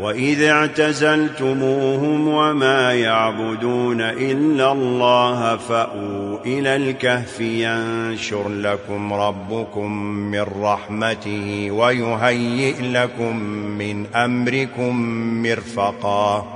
وإذ اعتزلتموهم وما يعبدون إلا الله فأو إلى الكهف ينشر لكم ربكم من رحمته ويهيئ لكم من أمركم مرفقاً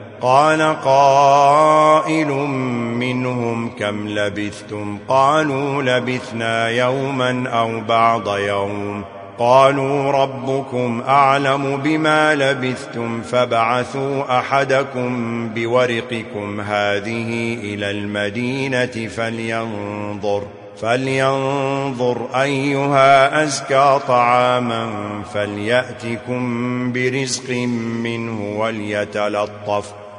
قال قائل منهم كم لبثتم؟ قالوا لبثنا يوما أو بعض يوم. قالوا ربكم أعلم بما لبثتم فبعثوا أحدكم بورقكم هذه إلى المدينة فلينظر فلينظر أيها أزكى طعاما فليأتكم برزق منه وليتلطف.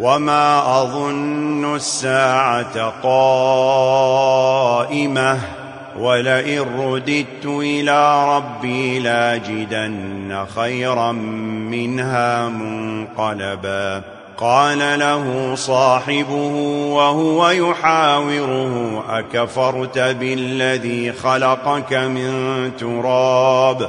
وما أظن الساعة قائمة ولئن رددت إلى ربي لاجدن خيرا منها منقلبا قال له صاحبه وهو يحاوره أكفرت بالذي خلقك من تراب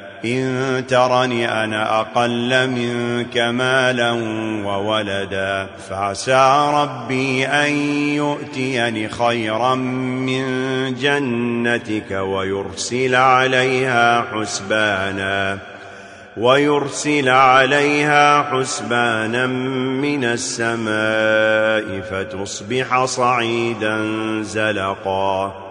إن ترني أنا أقل منك مالا وولدا فعسى ربي أن يؤتيني خيرا من جنتك ويرسل عليها حسبانا ويرسل عليها حسبانا من السماء فتصبح صعيدا زلقا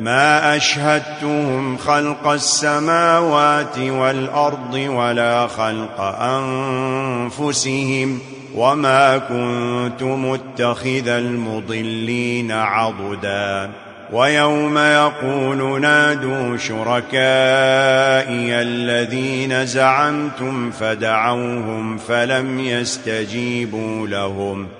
ما أشهدتهم خلق السماوات والأرض ولا خلق أنفسهم وما كنت اتخذ المضلين عضدا. ويوم يقول نادوا شركائي الذين زعمتم فدعوهم فلم يستجيبوا لهم ۖ.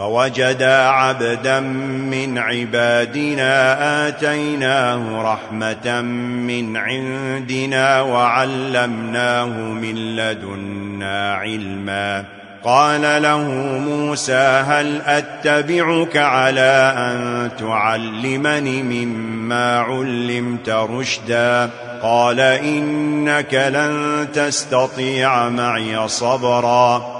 فوجدا عبدا من عبادنا آتيناه رحمة من عندنا وعلمناه من لدنا علما. قال له موسى هل أتبعك على أن تعلمني مما علمت رشدا؟ قال إنك لن تستطيع معي صبرا.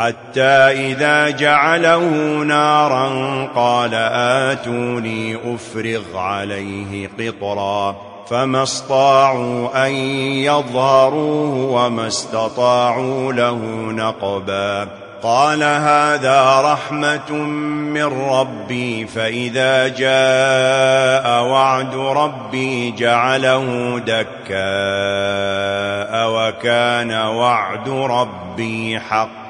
حتى إذا جعله نارا قال آتوني أفرغ عليه قطرا فما استطاعوا أن يظهروه وما استطاعوا له نقبا قال هذا رحمة من ربي فإذا جاء وعد ربي جعله دكاء وكان وعد ربي حقا